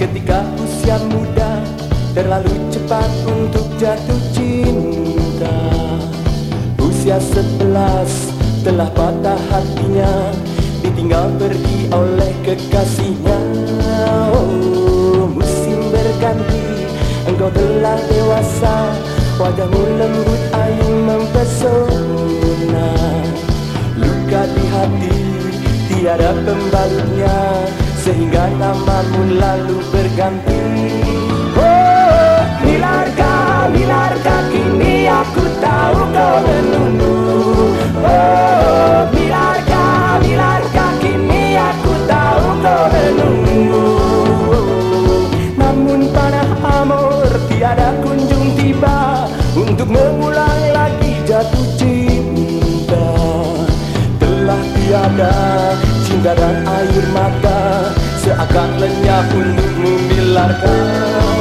Ketika usia muda Terlalu cepat untuk jatuh cinta. Usia sebelas telah patah hatinya Ditinggal pergi oleh kekasihnya. Oh musim berganti Engkau telah dewasa Wajahmu lembut ayu mempesona. Luka di hati tiada pembalutnya Sehingga namamu lalu berganti. Oh, Milarka, Milarka jatuh cinta. Telah tiada cinta dan air mata Seakan lenyap untukmu milarkan